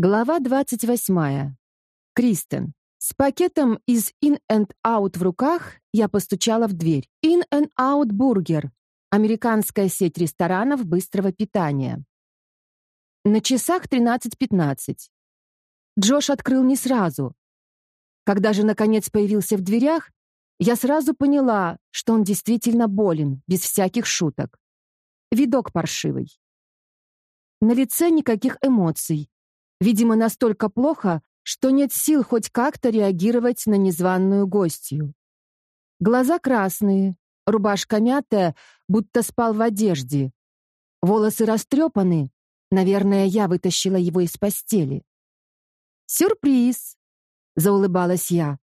Глава 28. Кристен. С пакетом из In and Out в руках я постучала в дверь. In and Out Burger. Американская сеть ресторанов быстрого питания. На часах 13.15. Джош открыл не сразу. Когда же, наконец, появился в дверях, я сразу поняла, что он действительно болен, без всяких шуток. Видок паршивый. На лице никаких эмоций, Видимо, настолько плохо, что нет сил хоть как-то реагировать на незваную гостью. Глаза красные, рубашка мятая, будто спал в одежде. Волосы растрепаны. Наверное, я вытащила его из постели. «Сюрприз!» — заулыбалась я.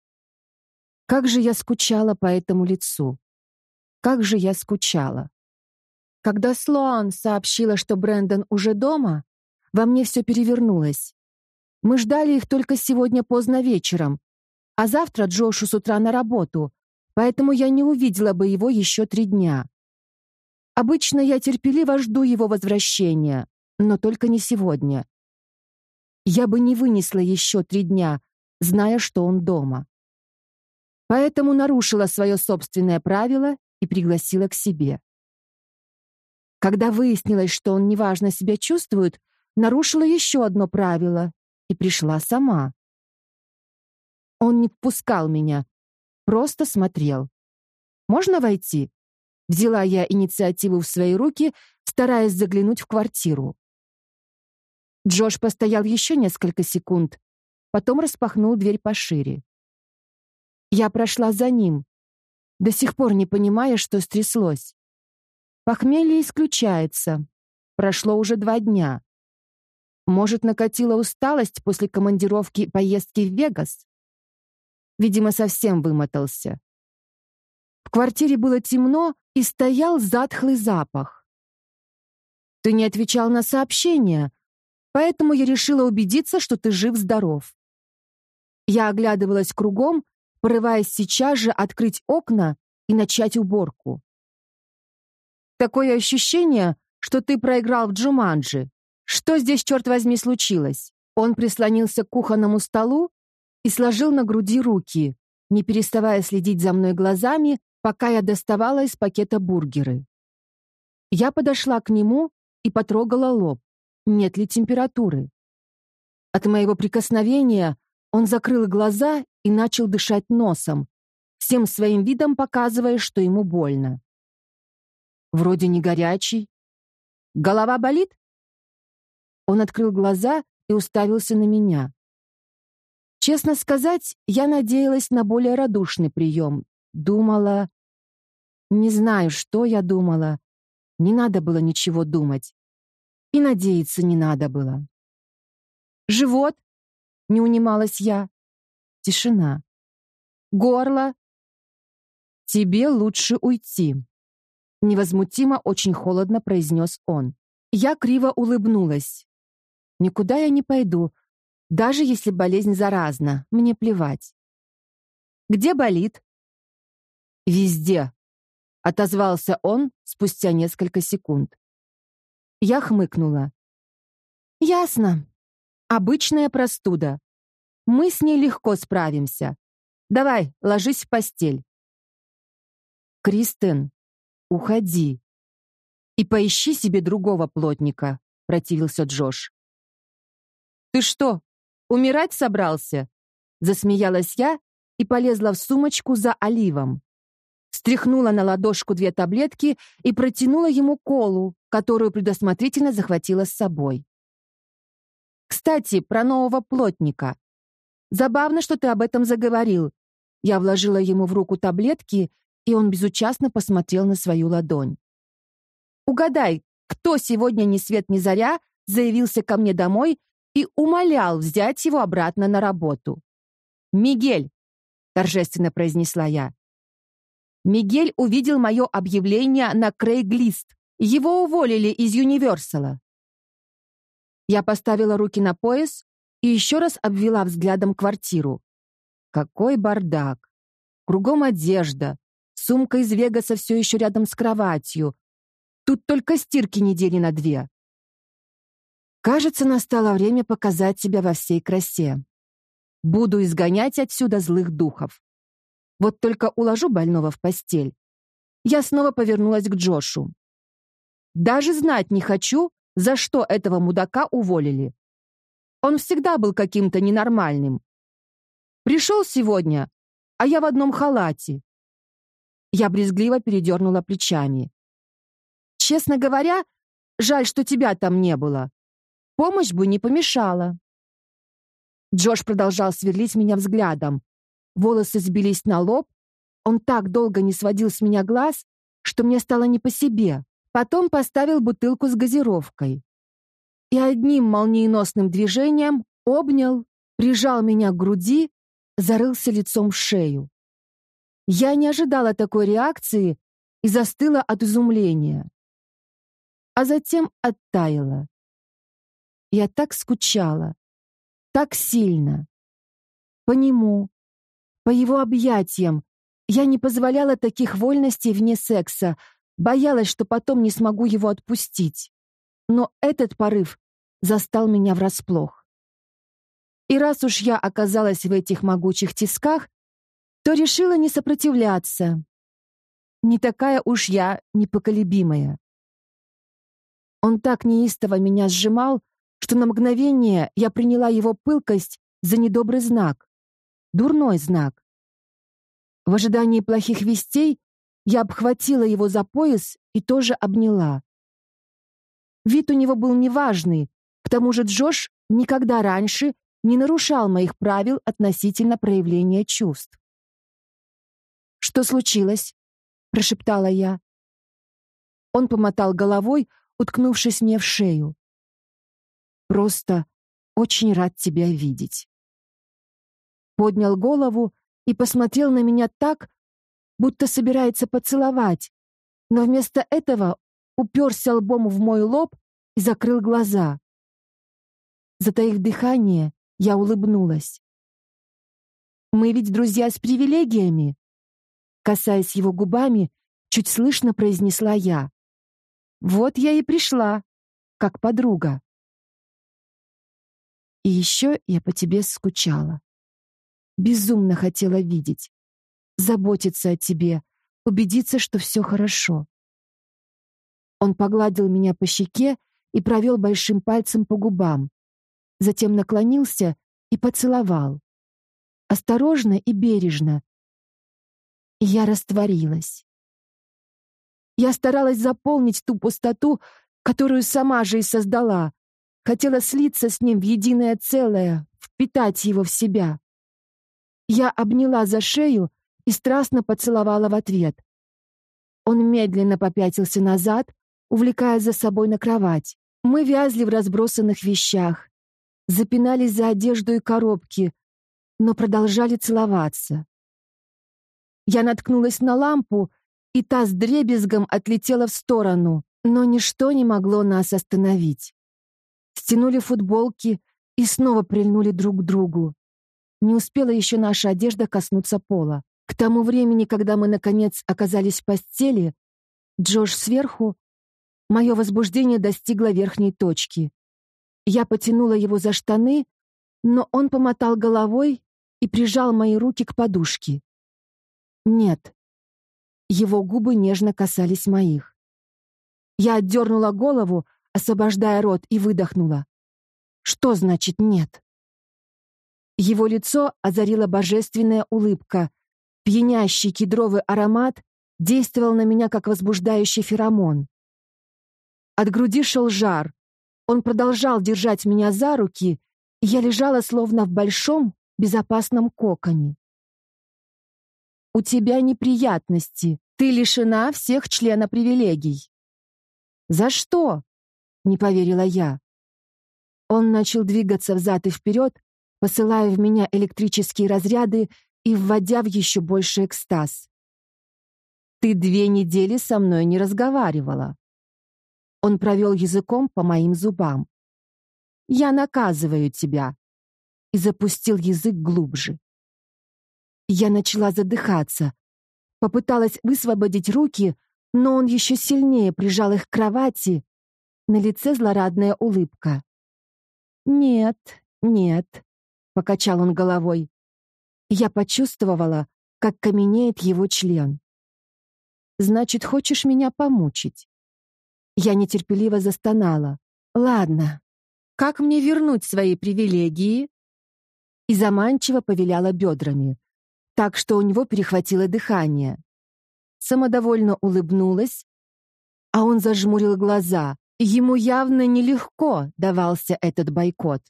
Как же я скучала по этому лицу. Как же я скучала. Когда Слоан сообщила, что Брэндон уже дома, во мне все перевернулось. Мы ждали их только сегодня поздно вечером, а завтра Джошу с утра на работу, поэтому я не увидела бы его еще три дня. Обычно я терпеливо жду его возвращения, но только не сегодня. Я бы не вынесла еще три дня, зная, что он дома. Поэтому нарушила свое собственное правило и пригласила к себе. Когда выяснилось, что он неважно себя чувствует, нарушила еще одно правило и пришла сама. Он не впускал меня, просто смотрел. «Можно войти?» Взяла я инициативу в свои руки, стараясь заглянуть в квартиру. Джош постоял еще несколько секунд, потом распахнул дверь пошире. Я прошла за ним, до сих пор не понимая, что стряслось. Похмелье исключается. Прошло уже два дня. Может, накатила усталость после командировки и поездки в Вегас? Видимо, совсем вымотался. В квартире было темно и стоял затхлый запах. Ты не отвечал на сообщения, поэтому я решила убедиться, что ты жив-здоров. Я оглядывалась кругом, порываясь сейчас же открыть окна и начать уборку. Такое ощущение, что ты проиграл в Джуманджи, что здесь, черт возьми, случилось? Он прислонился к кухонному столу и сложил на груди руки, не переставая следить за мной глазами, пока я доставала из пакета бургеры. Я подошла к нему и потрогала лоб. Нет ли температуры? От моего прикосновения он закрыл глаза и начал дышать носом, всем своим видом показывая, что ему больно. Вроде не горячий. Голова болит? Он открыл глаза и уставился на меня. Честно сказать, я надеялась на более радушный прием. Думала... Не знаю, что я думала. Не надо было ничего думать. И надеяться не надо было. «Живот?» — не унималась я. Тишина. «Горло?» «Тебе лучше уйти», — невозмутимо, очень холодно произнес он. Я криво улыбнулась. Никуда я не пойду, даже если болезнь заразна, мне плевать. Где болит? Везде, отозвался он спустя несколько секунд. Я хмыкнула. Ясно. Обычная простуда. Мы с ней легко справимся. Давай, ложись в постель. Кристен, уходи. И поищи себе другого плотника, противился Джош. «Ты что, умирать собрался?» Засмеялась я и полезла в сумочку за оливом. Стряхнула на ладошку две таблетки и протянула ему колу, которую предусмотрительно захватила с собой. «Кстати, про нового плотника. Забавно, что ты об этом заговорил». Я вложила ему в руку таблетки, и он безучастно посмотрел на свою ладонь. «Угадай, кто сегодня ни свет ни заря заявился ко мне домой и умолял взять его обратно на работу. «Мигель!» — торжественно произнесла я. Мигель увидел мое объявление на Крейглист. Его уволили из Юниверсала. Я поставила руки на пояс и еще раз обвела взглядом квартиру. Какой бардак! Кругом одежда, сумка из Вегаса все еще рядом с кроватью. Тут только стирки недели на две. Кажется, настало время показать себя во всей красе. Буду изгонять отсюда злых духов. Вот только уложу больного в постель. Я снова повернулась к Джошу. Даже знать не хочу, за что этого мудака уволили. Он всегда был каким-то ненормальным. Пришел сегодня, а я в одном халате. Я брезгливо передернула плечами. Честно говоря, жаль, что тебя там не было. Помощь бы не помешала. Джош продолжал сверлить меня взглядом. Волосы сбились на лоб. Он так долго не сводил с меня глаз, что мне стало не по себе. Потом поставил бутылку с газировкой. И одним молниеносным движением обнял, прижал меня к груди, зарылся лицом в шею. Я не ожидала такой реакции и застыла от изумления. А затем оттаяла. Я так скучала, так сильно. По нему, по его объятиям. Я не позволяла таких вольностей вне секса, боялась, что потом не смогу его отпустить. Но этот порыв застал меня врасплох. И раз уж я оказалась в этих могучих тисках, то решила не сопротивляться. Не такая уж я непоколебимая. Он так неистово меня сжимал, что на мгновение я приняла его пылкость за недобрый знак, дурной знак. В ожидании плохих вестей я обхватила его за пояс и тоже обняла. Вид у него был неважный, к тому же Джош никогда раньше не нарушал моих правил относительно проявления чувств. «Что случилось?» — прошептала я. Он помотал головой, уткнувшись мне в шею. Просто очень рад тебя видеть. Поднял голову и посмотрел на меня так, будто собирается поцеловать, но вместо этого уперся лбом в мой лоб и закрыл глаза. Затаив дыхание, я улыбнулась. «Мы ведь друзья с привилегиями?» Касаясь его губами, чуть слышно произнесла я. «Вот я и пришла, как подруга». И еще я по тебе скучала. Безумно хотела видеть, заботиться о тебе, убедиться, что все хорошо. Он погладил меня по щеке и провел большим пальцем по губам. Затем наклонился и поцеловал. Осторожно и бережно. И я растворилась. Я старалась заполнить ту пустоту, которую сама же и создала, Хотела слиться с ним в единое целое, впитать его в себя. Я обняла за шею и страстно поцеловала в ответ. Он медленно попятился назад, увлекая за собой на кровать. Мы вязли в разбросанных вещах, запинались за одежду и коробки, но продолжали целоваться. Я наткнулась на лампу, и та с дребезгом отлетела в сторону, но ничто не могло нас остановить стянули футболки и снова прильнули друг к другу. Не успела еще наша одежда коснуться пола. К тому времени, когда мы, наконец, оказались в постели, Джош сверху, мое возбуждение достигло верхней точки. Я потянула его за штаны, но он помотал головой и прижал мои руки к подушке. Нет. Его губы нежно касались моих. Я отдернула голову, освобождая рот, и выдохнула. «Что значит нет?» Его лицо озарила божественная улыбка. Пьянящий кедровый аромат действовал на меня как возбуждающий феромон. От груди шел жар. Он продолжал держать меня за руки, и я лежала словно в большом, безопасном коконе. «У тебя неприятности. Ты лишена всех члена привилегий». «За что?» Не поверила я. Он начал двигаться взад и вперед, посылая в меня электрические разряды и вводя в еще больше экстаз. «Ты две недели со мной не разговаривала». Он провел языком по моим зубам. «Я наказываю тебя», и запустил язык глубже. Я начала задыхаться, попыталась высвободить руки, но он еще сильнее прижал их к кровати, на лице злорадная улыбка. «Нет, нет», — покачал он головой. Я почувствовала, как каменеет его член. «Значит, хочешь меня помучить?» Я нетерпеливо застонала. «Ладно, как мне вернуть свои привилегии?» И заманчиво повиляла бедрами, так что у него перехватило дыхание. Самодовольно улыбнулась, а он зажмурил глаза. Ему явно нелегко давался этот бойкот.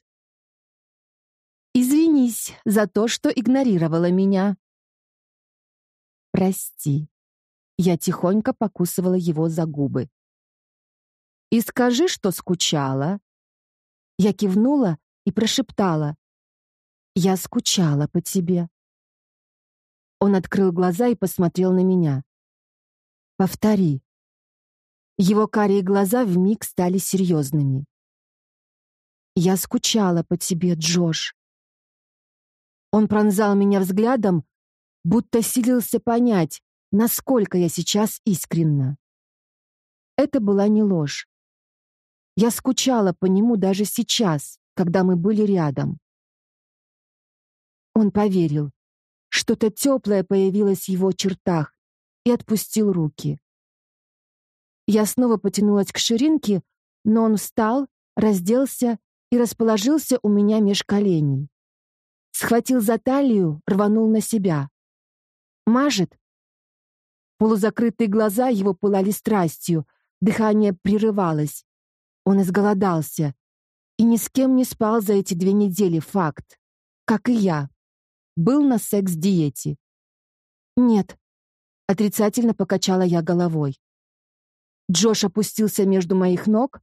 «Извинись за то, что игнорировала меня». «Прости». Я тихонько покусывала его за губы. «И скажи, что скучала». Я кивнула и прошептала. «Я скучала по тебе». Он открыл глаза и посмотрел на меня. «Повтори». Его карие глаза вмиг стали серьезными. «Я скучала по тебе, Джош». Он пронзал меня взглядом, будто силился понять, насколько я сейчас искренна. Это была не ложь. Я скучала по нему даже сейчас, когда мы были рядом. Он поверил. Что-то теплое появилось в его чертах и отпустил руки. Я снова потянулась к ширинке, но он встал, разделся и расположился у меня меж коленей. Схватил за талию, рванул на себя. «Мажет?» Полузакрытые глаза его пылали страстью, дыхание прерывалось. Он изголодался. И ни с кем не спал за эти две недели, факт. Как и я. Был на секс-диете. «Нет», — отрицательно покачала я головой. Джош опустился между моих ног,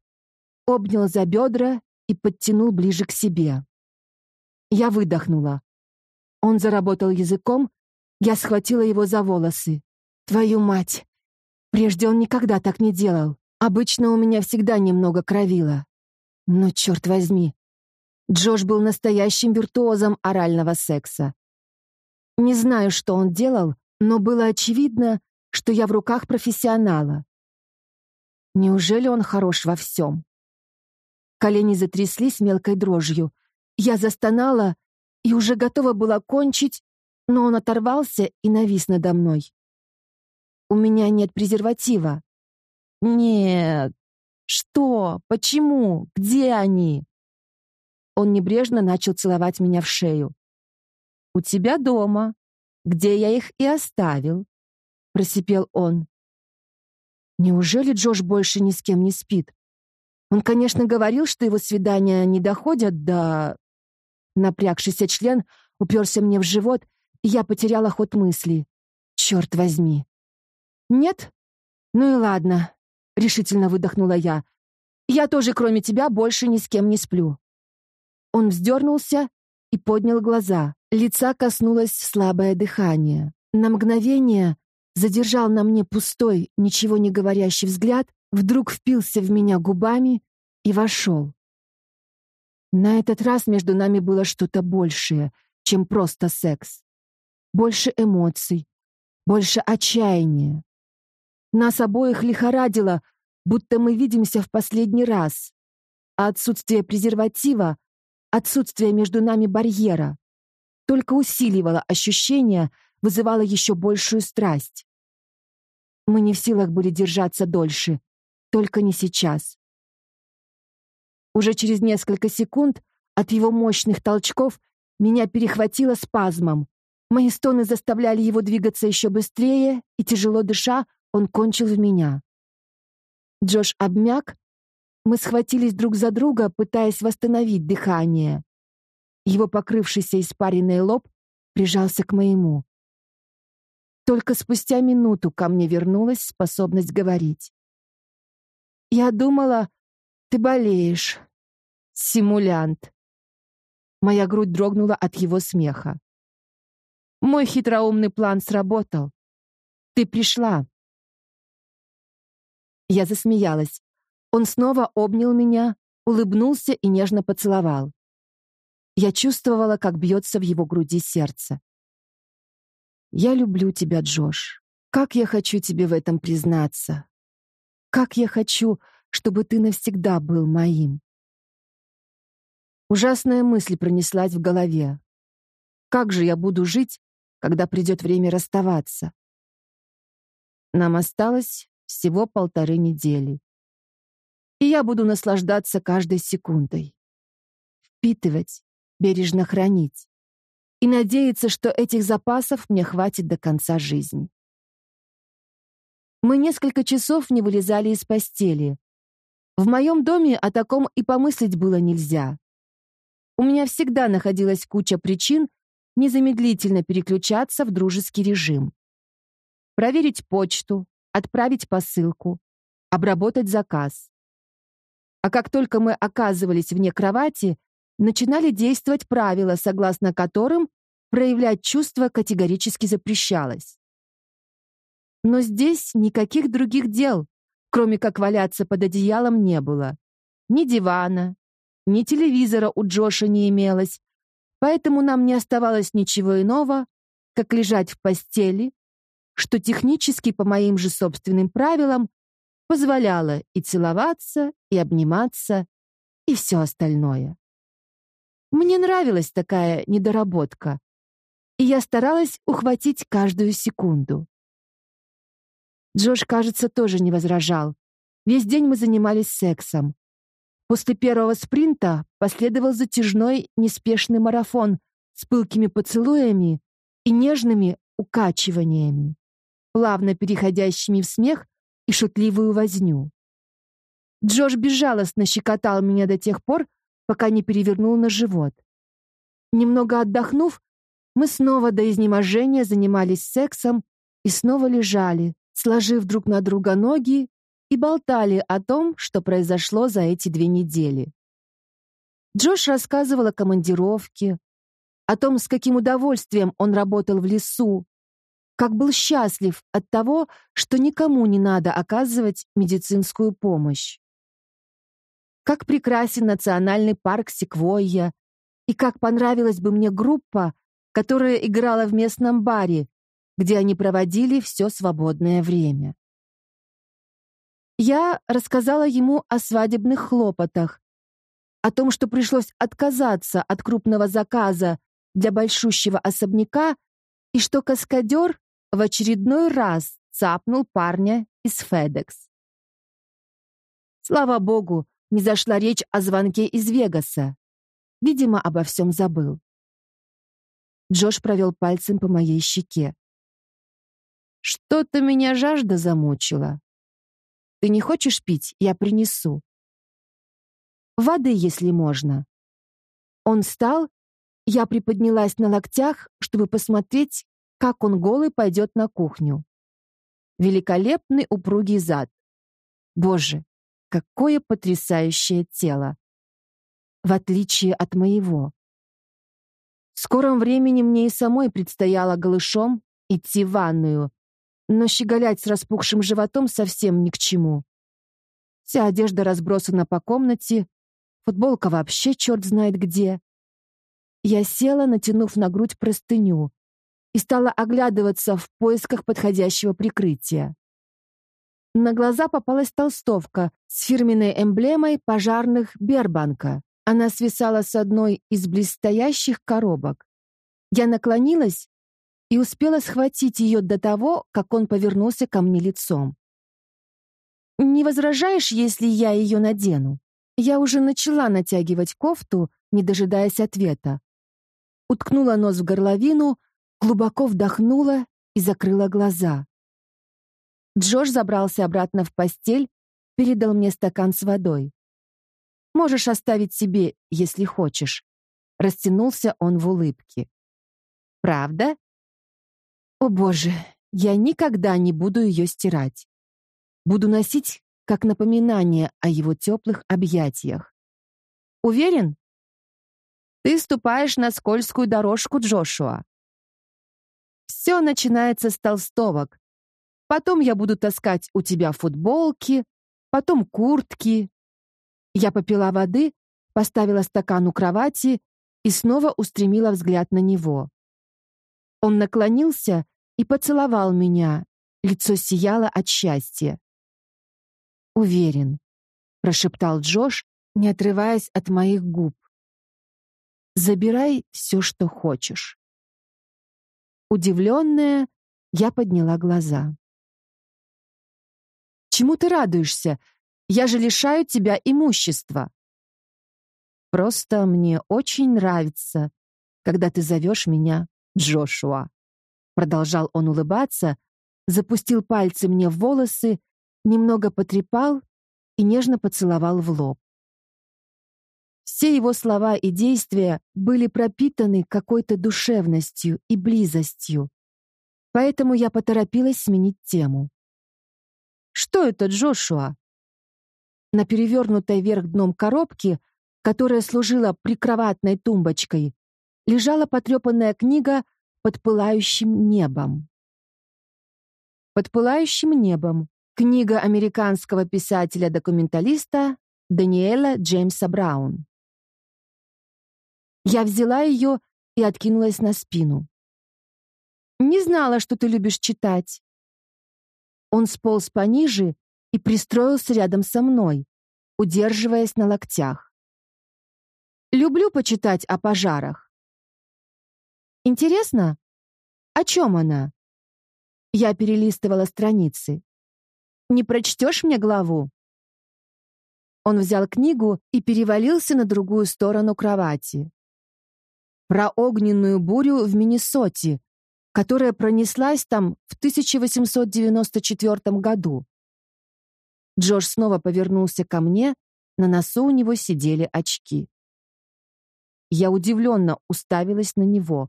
обнял за бедра и подтянул ближе к себе. Я выдохнула. Он заработал языком, я схватила его за волосы. Твою мать! Прежде он никогда так не делал. Обычно у меня всегда немного кровило. Но черт возьми, Джош был настоящим виртуозом орального секса. Не знаю, что он делал, но было очевидно, что я в руках профессионала. Неужели он хорош во всем? Колени затряслись мелкой дрожью. Я застонала и уже готова была кончить, но он оторвался и навис надо мной. «У меня нет презерватива». «Нет». «Что? Почему? Где они?» Он небрежно начал целовать меня в шею. «У тебя дома, где я их и оставил», — просипел он. Неужели Джош больше ни с кем не спит? Он, конечно, говорил, что его свидания не доходят до... Напрягшийся член уперся мне в живот, и я потеряла ход мысли. Черт возьми. Нет? Ну и ладно, решительно выдохнула я. Я тоже, кроме тебя, больше ни с кем не сплю. Он вздернулся и поднял глаза. Лица коснулось слабое дыхание. На мгновение задержал на мне пустой, ничего не говорящий взгляд, вдруг впился в меня губами и вошел. На этот раз между нами было что-то большее, чем просто секс. Больше эмоций, больше отчаяния. Нас обоих лихорадило, будто мы видимся в последний раз. А отсутствие презерватива, отсутствие между нами барьера, только усиливало ощущение, вызывало еще большую страсть. Мы не в силах были держаться дольше, только не сейчас. Уже через несколько секунд от его мощных толчков меня перехватило спазмом. Мои стоны заставляли его двигаться еще быстрее, и, тяжело дыша, он кончил в меня. Джош обмяк, мы схватились друг за друга, пытаясь восстановить дыхание. Его покрывшийся испаренный лоб прижался к моему. Только спустя минуту ко мне вернулась способность говорить. «Я думала, ты болеешь. Симулянт». Моя грудь дрогнула от его смеха. «Мой хитроумный план сработал. Ты пришла». Я засмеялась. Он снова обнял меня, улыбнулся и нежно поцеловал. Я чувствовала, как бьется в его груди сердце. «Я люблю тебя, Джош. Как я хочу тебе в этом признаться. Как я хочу, чтобы ты навсегда был моим». Ужасная мысль пронеслась в голове. Как же я буду жить, когда придет время расставаться? Нам осталось всего полторы недели. И я буду наслаждаться каждой секундой. Впитывать, бережно хранить. И надеяться, что этих запасов мне хватит до конца жизни. Мы несколько часов не вылезали из постели. В моем доме о таком и помыслить было нельзя. У меня всегда находилась куча причин незамедлительно переключаться в дружеский режим. Проверить почту, отправить посылку, обработать заказ. А как только мы оказывались вне кровати, начинали действовать правила, согласно которым проявлять чувства категорически запрещалось. Но здесь никаких других дел, кроме как валяться под одеялом, не было. Ни дивана, ни телевизора у Джоша не имелось, поэтому нам не оставалось ничего иного, как лежать в постели, что технически по моим же собственным правилам позволяло и целоваться, и обниматься, и все остальное. Мне нравилась такая недоработка, и я старалась ухватить каждую секунду. Джош, кажется, тоже не возражал. Весь день мы занимались сексом. После первого спринта последовал затяжной, неспешный марафон с пылкими поцелуями и нежными укачиваниями, плавно переходящими в смех и шутливую возню. Джош безжалостно щекотал меня до тех пор, пока не перевернул на живот. Немного отдохнув, мы снова до изнеможения занимались сексом и снова лежали, сложив друг на друга ноги и болтали о том, что произошло за эти две недели. Джош рассказывал о командировке, о том, с каким удовольствием он работал в лесу, как был счастлив от того, что никому не надо оказывать медицинскую помощь. Как прекрасен национальный парк Секвойя, и как понравилась бы мне группа, которая играла в местном баре, где они проводили все свободное время. Я рассказала ему о свадебных хлопотах, о том, что пришлось отказаться от крупного заказа для большущего особняка и что каскадер в очередной раз цапнул парня из Федекс. Слава богу, не зашла речь о звонке из Вегаса. Видимо, обо всем забыл. Джош провел пальцем по моей щеке. «Что-то меня жажда замучила. Ты не хочешь пить? Я принесу. Воды, если можно. Он встал, я приподнялась на локтях, чтобы посмотреть, как он голый пойдет на кухню. Великолепный упругий зад. Боже, какое потрясающее тело. В отличие от моего. В скором времени мне и самой предстояло голышом идти в ванную, но щеголять с распухшим животом совсем ни к чему. Вся одежда разбросана по комнате, футболка вообще черт знает где. Я села, натянув на грудь простыню, и стала оглядываться в поисках подходящего прикрытия. На глаза попалась толстовка с фирменной эмблемой пожарных Бербанка. Она свисала с одной из близстоящих коробок. Я наклонилась и успела схватить ее до того, как он повернулся ко мне лицом. «Не возражаешь, если я ее надену?» Я уже начала натягивать кофту, не дожидаясь ответа. Уткнула нос в горловину, глубоко вдохнула и закрыла глаза. Джош забрался обратно в постель, передал мне стакан с водой. «Можешь оставить себе, если хочешь». Растянулся он в улыбке. «Правда?» О боже, я никогда не буду ее стирать. Буду носить как напоминание о его теплых объятиях. Уверен? Ты ступаешь на скользкую дорожку Джошуа. Все начинается с толстовок. Потом я буду таскать у тебя футболки, потом куртки. Я попила воды, поставила стакан у кровати и снова устремила взгляд на него. Он наклонился и поцеловал меня. Лицо сияло от счастья. «Уверен», — прошептал Джош, не отрываясь от моих губ. Забирай все, что хочешь. Удивленная, я подняла глаза. Чему ты радуешься? Я же лишаю тебя имущества. Просто мне очень нравится, когда ты зовешь меня Джошуа. Продолжал он улыбаться, запустил пальцы мне в волосы, немного потрепал и нежно поцеловал в лоб. Все его слова и действия были пропитаны какой-то душевностью и близостью. Поэтому я поторопилась сменить тему. Что это, Джошуа? На перевернутой вверх дном коробке, которая служила прикроватной тумбочкой, лежала потрепанная книга под пылающим небом. Под пылающим небом. Книга американского писателя-документалиста Даниэла Джеймса Браун. Я взяла ее и откинулась на спину. «Не знала, что ты любишь читать». Он сполз пониже и пристроился рядом со мной, удерживаясь на локтях. «Люблю почитать о пожарах». «Интересно, о чем она?» Я перелистывала страницы. «Не прочтешь мне главу?» Он взял книгу и перевалился на другую сторону кровати про огненную бурю в Миннесоте, которая пронеслась там в 1894 году. Джордж снова повернулся ко мне, на носу у него сидели очки. Я удивленно уставилась на него,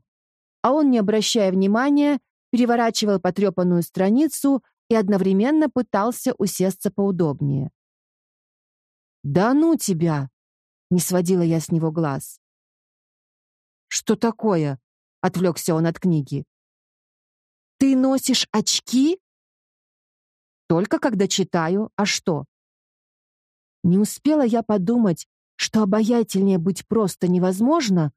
а он, не обращая внимания, переворачивал потрепанную страницу и одновременно пытался усесться поудобнее. «Да ну тебя!» — не сводила я с него глаз. «Что такое?» — отвлекся он от книги. «Ты носишь очки?» «Только когда читаю. А что?» Не успела я подумать, что обаятельнее быть просто невозможно,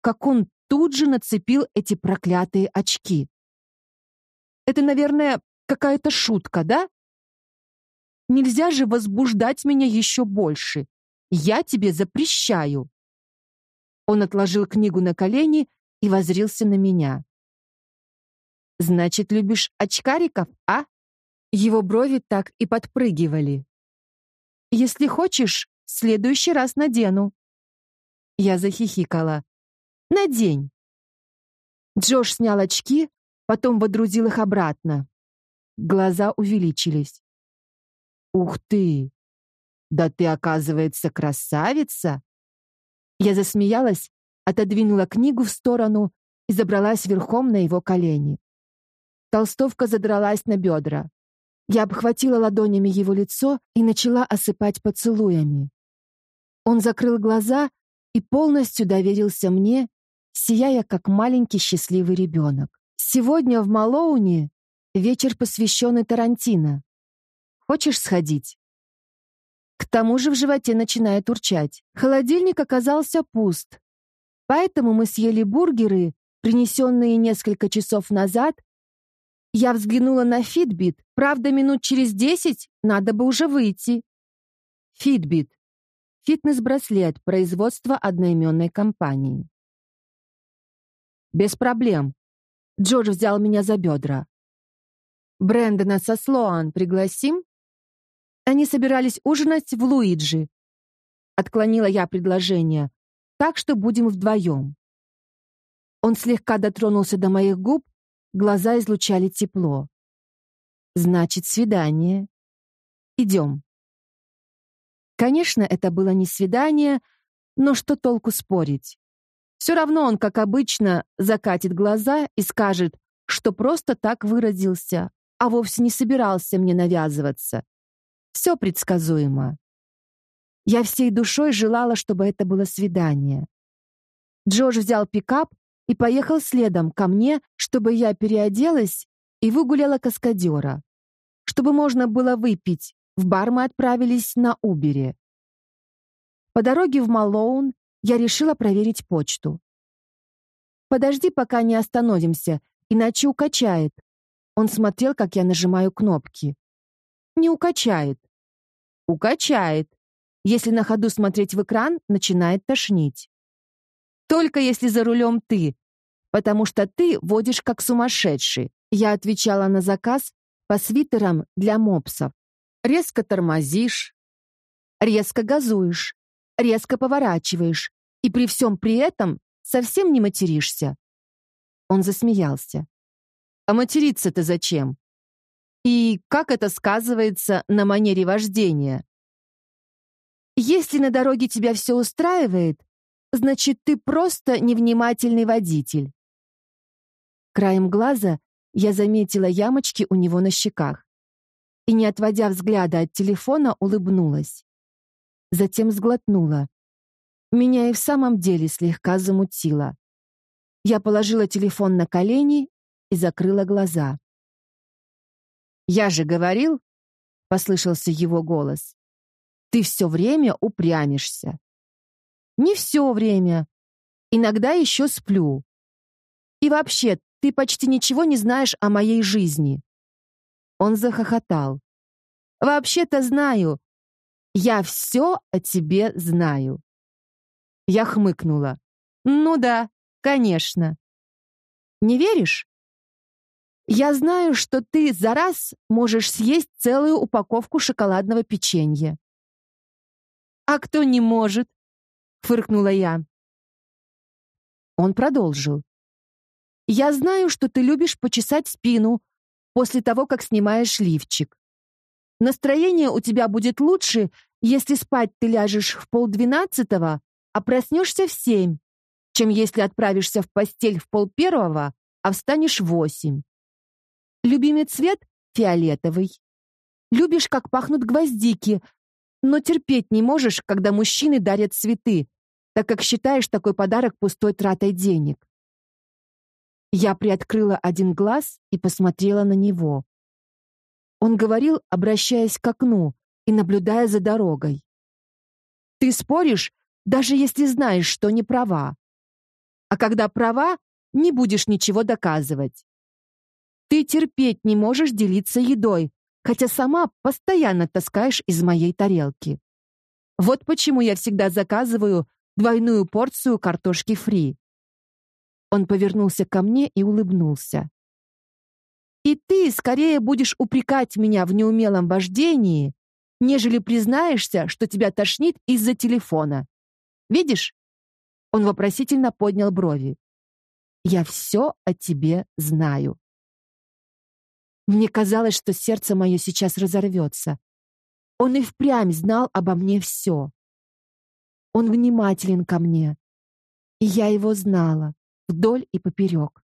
как он тут же нацепил эти проклятые очки. Это, наверное, какая-то шутка, да? Нельзя же возбуждать меня еще больше. Я тебе запрещаю. Он отложил книгу на колени и возрился на меня. «Значит, любишь очкариков, а?» Его брови так и подпрыгивали. «Если хочешь, в следующий раз надену». Я захихикала. «Надень». Джош снял очки, потом водрузил их обратно. Глаза увеличились. «Ух ты! Да ты, оказывается, красавица!» Я засмеялась, отодвинула книгу в сторону и забралась верхом на его колени. Толстовка задралась на бедра. Я обхватила ладонями его лицо и начала осыпать поцелуями. Он закрыл глаза и полностью доверился мне, сияя как маленький счастливый ребенок. Сегодня в Малоуне вечер, посвященный Тарантино. Хочешь сходить? К тому же в животе начинает урчать. Холодильник оказался пуст. Поэтому мы съели бургеры, принесенные несколько часов назад. Я взглянула на Fitbit. Правда, минут через десять надо бы уже выйти. Fitbit. Фитнес-браслет производства одноименной компании. Без проблем. Джордж взял меня за бедра. Брэндона со Слоан пригласим? Они собирались ужинать в Луиджи. Отклонила я предложение. Так что будем вдвоем. Он слегка дотронулся до моих губ, глаза излучали тепло. Значит, свидание. Идем. Конечно, это было не свидание, но что толку спорить? Все равно он, как обычно, закатит глаза и скажет, что просто так выразился, а вовсе не собирался мне навязываться. Все предсказуемо. Я всей душой желала, чтобы это было свидание. Джордж взял пикап и поехал следом ко мне, чтобы я переоделась и выгуляла каскадера. Чтобы можно было выпить, в бар мы отправились на Убере. По дороге в Малоун я решила проверить почту. «Подожди, пока не остановимся, иначе укачает». Он смотрел, как я нажимаю кнопки. «Не укачает. Укачает. Если на ходу смотреть в экран, начинает тошнить. Только если за рулем ты, потому что ты водишь как сумасшедший. Я отвечала на заказ по свитерам для мопсов. Резко тормозишь, резко газуешь, резко поворачиваешь, и при всем при этом совсем не материшься. Он засмеялся. А материться-то зачем? И как это сказывается на манере вождения? Если на дороге тебя все устраивает, значит, ты просто невнимательный водитель. Краем глаза я заметила ямочки у него на щеках и, не отводя взгляда от телефона, улыбнулась. Затем сглотнула. Меня и в самом деле слегка замутило. Я положила телефон на колени и закрыла глаза. «Я же говорил», — послышался его голос, «ты все время упрямишься». «Не все время. Иногда еще сплю. И вообще, ты почти ничего не знаешь о моей жизни». Он захохотал. «Вообще-то знаю. Я все о тебе знаю». Я хмыкнула. «Ну да, конечно». «Не веришь?» Я знаю, что ты за раз можешь съесть целую упаковку шоколадного печенья. А кто не может? Фыркнула я. Он продолжил. Я знаю, что ты любишь почесать спину после того, как снимаешь лифчик. Настроение у тебя будет лучше, если спать ты ляжешь в полдвенадцатого, а проснешься в семь, чем если отправишься в постель в полпервого, а встанешь в восемь. Любимый цвет — фиолетовый. Любишь, как пахнут гвоздики, но терпеть не можешь, когда мужчины дарят цветы, так как считаешь такой подарок пустой тратой денег. Я приоткрыла один глаз и посмотрела на него. Он говорил, обращаясь к окну и наблюдая за дорогой. «Ты споришь, даже если знаешь, что не права. А когда права, не будешь ничего доказывать. Ты терпеть не можешь делиться едой, хотя сама постоянно таскаешь из моей тарелки. Вот почему я всегда заказываю двойную порцию картошки фри. Он повернулся ко мне и улыбнулся. И ты скорее будешь упрекать меня в неумелом вождении, нежели признаешься, что тебя тошнит из-за телефона. Видишь? Он вопросительно поднял брови. Я все о тебе знаю. Мне казалось, что сердце мое сейчас разорвется. Он и впрямь знал обо мне все. Он внимателен ко мне. И я его знала, вдоль и поперек.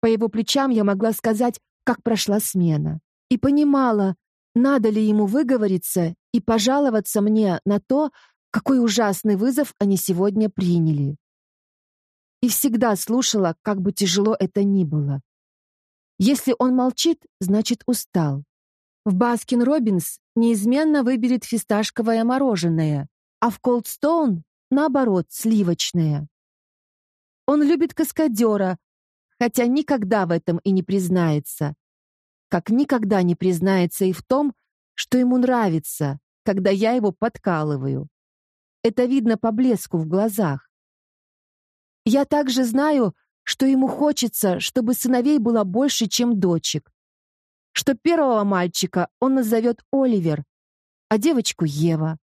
По его плечам я могла сказать, как прошла смена. И понимала, надо ли ему выговориться и пожаловаться мне на то, какой ужасный вызов они сегодня приняли. И всегда слушала, как бы тяжело это ни было. Если он молчит, значит устал. В Baskin Robbins неизменно выберет фисташковое мороженое, а в Cold Stone, наоборот, сливочное. Он любит каскадера, хотя никогда в этом и не признается. Как никогда не признается и в том, что ему нравится, когда я его подкалываю. Это видно по блеску в глазах. Я также знаю, что ему хочется, чтобы сыновей было больше, чем дочек. Что первого мальчика он назовет Оливер, а девочку Ева.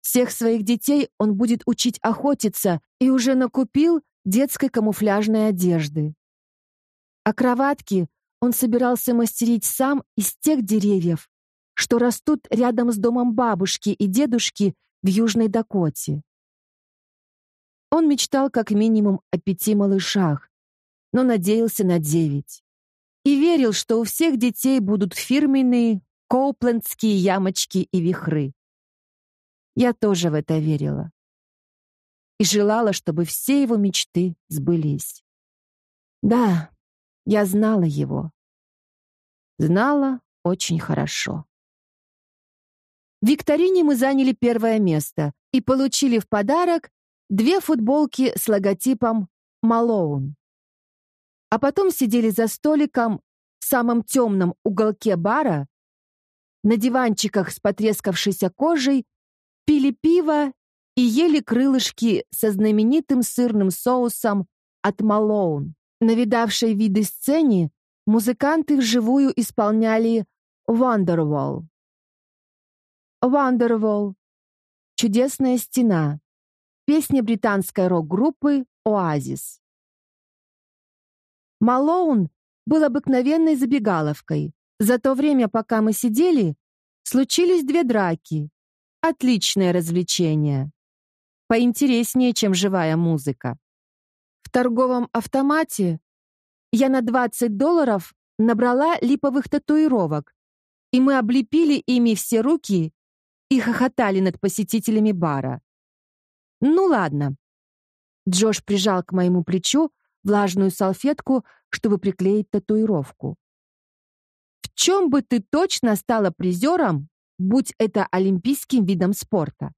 Всех своих детей он будет учить охотиться и уже накупил детской камуфляжной одежды. А кроватки он собирался мастерить сам из тех деревьев, что растут рядом с домом бабушки и дедушки в Южной Дакоте. Он мечтал как минимум о пяти малышах, но надеялся на девять. И верил, что у всех детей будут фирменные коуплендские ямочки и вихры. Я тоже в это верила. И желала, чтобы все его мечты сбылись. Да, я знала его. Знала очень хорошо. В викторине мы заняли первое место и получили в подарок две футболки с логотипом «Малоун». А потом сидели за столиком в самом темном уголке бара, на диванчиках с потрескавшейся кожей, пили пиво и ели крылышки со знаменитым сырным соусом от Малоун. На видавшей виды сцене музыканты вживую исполняли «Wonderwall». «Wonderwall» — «Чудесная стена», песня британской рок-группы «Оазис». Малоун был обыкновенной забегаловкой. За то время, пока мы сидели, случились две драки. Отличное развлечение. Поинтереснее, чем живая музыка. В торговом автомате я на 20 долларов набрала липовых татуировок, и мы облепили ими все руки и хохотали над посетителями бара. Ну ладно. Джош прижал к моему плечу влажную салфетку, чтобы приклеить татуировку. В чем бы ты точно стала призером, будь это олимпийским видом спорта?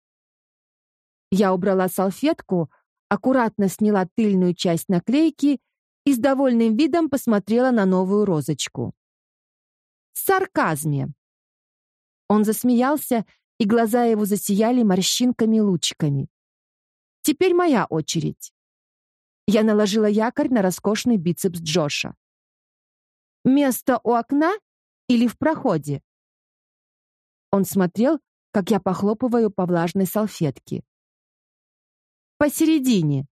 Я убрала салфетку, аккуратно сняла тыльную часть наклейки и с довольным видом посмотрела на новую розочку. сарказме. Он засмеялся, и глаза его засияли морщинками-лучиками. Теперь моя очередь. Я наложила якорь на роскошный бицепс Джоша. Место у окна или в проходе? Он смотрел, как я похлопываю по влажной салфетке. Посередине.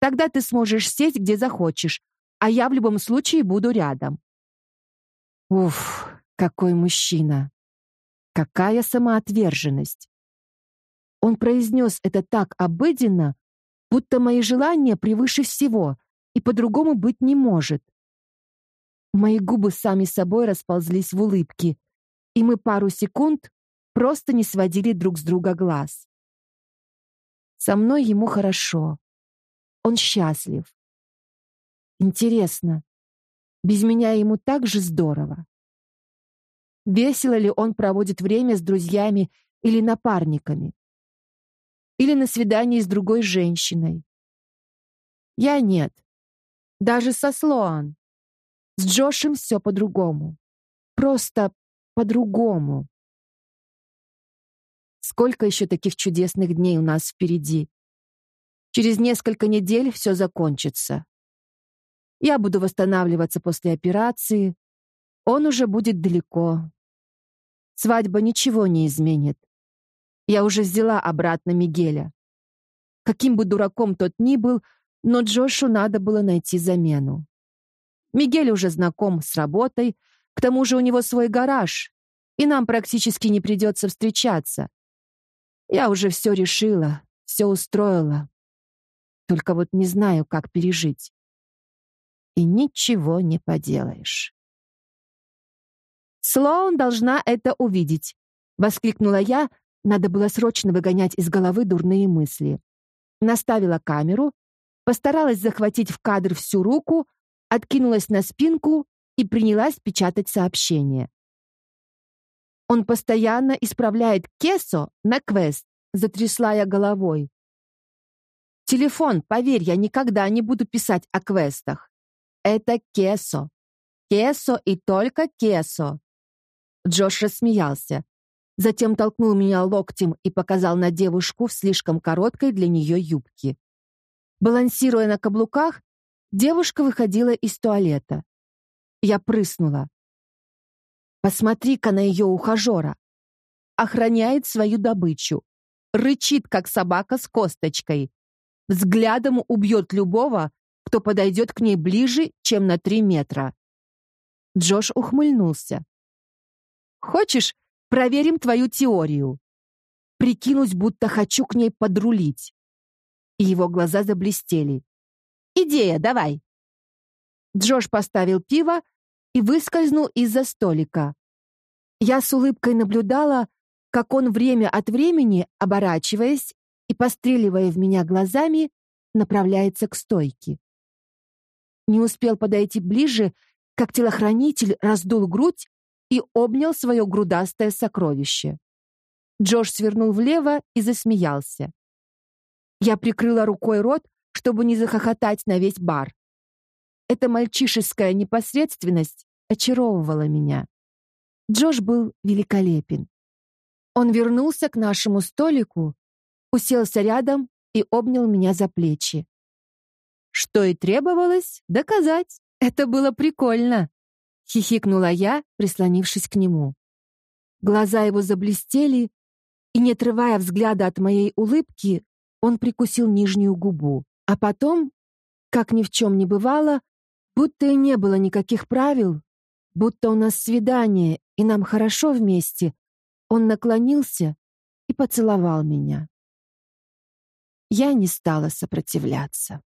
Тогда ты сможешь сесть где захочешь, а я в любом случае буду рядом. Уф, какой мужчина. Какая самоотверженность. Он произнес это так обыденно, будто мои желания превыше всего, и по-другому быть не может. Мои губы сами собой расползлись в улыбке, и мы пару секунд просто не сводили друг с друга глаз. Со мной ему хорошо. Он счастлив. Интересно, без меня ему так же здорово. Весело ли он проводит время с друзьями или напарниками? Или на свидании с другой женщиной. Я нет. Даже со Слоан. С Джошем все по-другому. Просто по-другому. Сколько еще таких чудесных дней у нас впереди? Через несколько недель все закончится. Я буду восстанавливаться после операции. Он уже будет далеко. Свадьба ничего не изменит. Я уже взяла обратно Мигеля. Каким бы дураком тот ни был, но Джошу надо было найти замену. Мигель уже знаком с работой, к тому же у него свой гараж, и нам практически не придется встречаться. Я уже все решила, все устроила. Только вот не знаю, как пережить. И ничего не поделаешь. Слоун должна это увидеть, воскликнула я, надо было срочно выгонять из головы дурные мысли. Наставила камеру, постаралась захватить в кадр всю руку, откинулась на спинку и принялась печатать сообщение. Он постоянно исправляет кесо на квест, затрясла я головой. Телефон, поверь, я никогда не буду писать о квестах. Это кесо. Кесо и только кесо. Джош рассмеялся. Затем толкнул меня локтем и показал на девушку в слишком короткой для нее юбке. Балансируя на каблуках, девушка выходила из туалета. Я прыснула. Посмотри-ка на ее ухажера. Охраняет свою добычу. Рычит, как собака с косточкой. Взглядом убьет любого, кто подойдет к ней ближе, чем на три метра. Джош ухмыльнулся. «Хочешь, Проверим твою теорию. Прикинусь, будто хочу к ней подрулить. И его глаза заблестели. Идея, давай. Джош поставил пиво и выскользнул из-за столика. Я с улыбкой наблюдала, как он время от времени, оборачиваясь и постреливая в меня глазами, направляется к стойке. Не успел подойти ближе, как телохранитель раздул грудь и обнял свое грудастое сокровище. Джош свернул влево и засмеялся. Я прикрыла рукой рот, чтобы не захохотать на весь бар. Эта мальчишеская непосредственность очаровывала меня. Джош был великолепен. Он вернулся к нашему столику уселся рядом и обнял меня за плечи. Что и требовалось доказать. Это было прикольно, хихикнула я, прислонившись к нему. Глаза его заблестели, и не отрывая взгляда от моей улыбки, он прикусил нижнюю губу, а потом, как ни в чем не бывало, будто и не было никаких правил, будто у нас свидание и нам хорошо вместе, он наклонился и поцеловал меня. Я не стала сопротивляться.